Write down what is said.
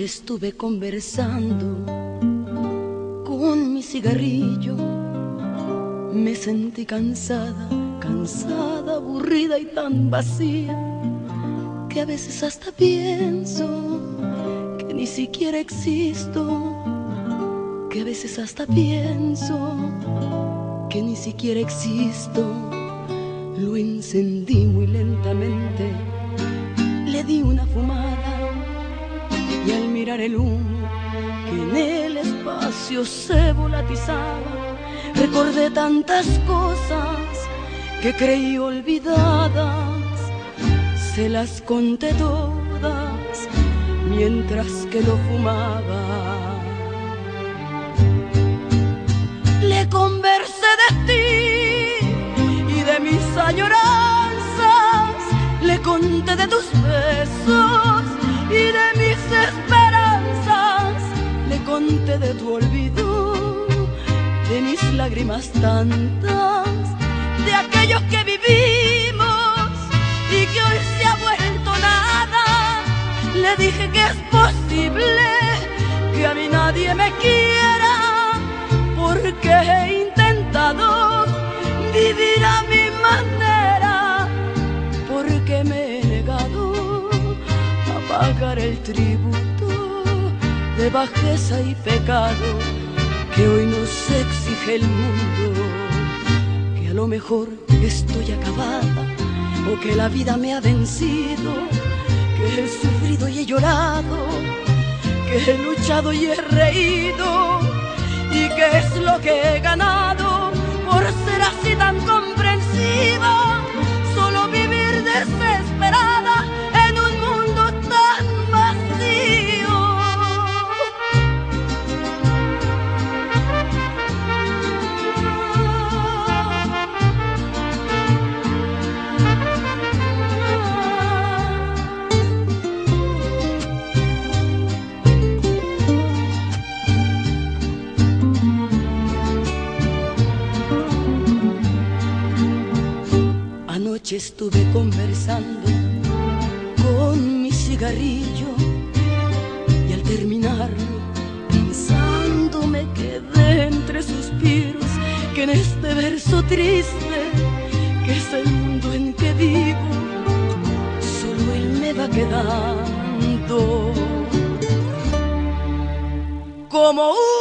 Estuve conversando con mi cigarrillo. Me sentí cansada, cansada, aburrida y tan vacía que a veces hasta pienso que ni siquiera existo. Que a veces hasta pienso que ni siquiera existo. Lo encendí muy lentamente, le di una fumada el humo que en el espacio se volatizaba, recordé tantas cosas que creí olvidadas, se las conté todas mientras que lo fumaba. Le conversé de tu olvido, de mis lágrimas tantas, de aquellos que vivimos y que hoy se ha vuelto nada. Le dije que es posible que a mí nadie me quiera, porque he intentado vivir a mi manera, porque me he negado a pagar el tributo de bajeza y pecado que hoy nos exige el mundo, que a lo mejor estoy acabada o que la vida me ha vencido, que he sufrido y he llorado, que he luchado y he reído y que es lo que he ganado estuve conversando con mi cigarrillo y al terminarlo, pensando me quedé entre suspiros que en este verso triste, que es el mundo en que vivo, solo él me va quedando. Como un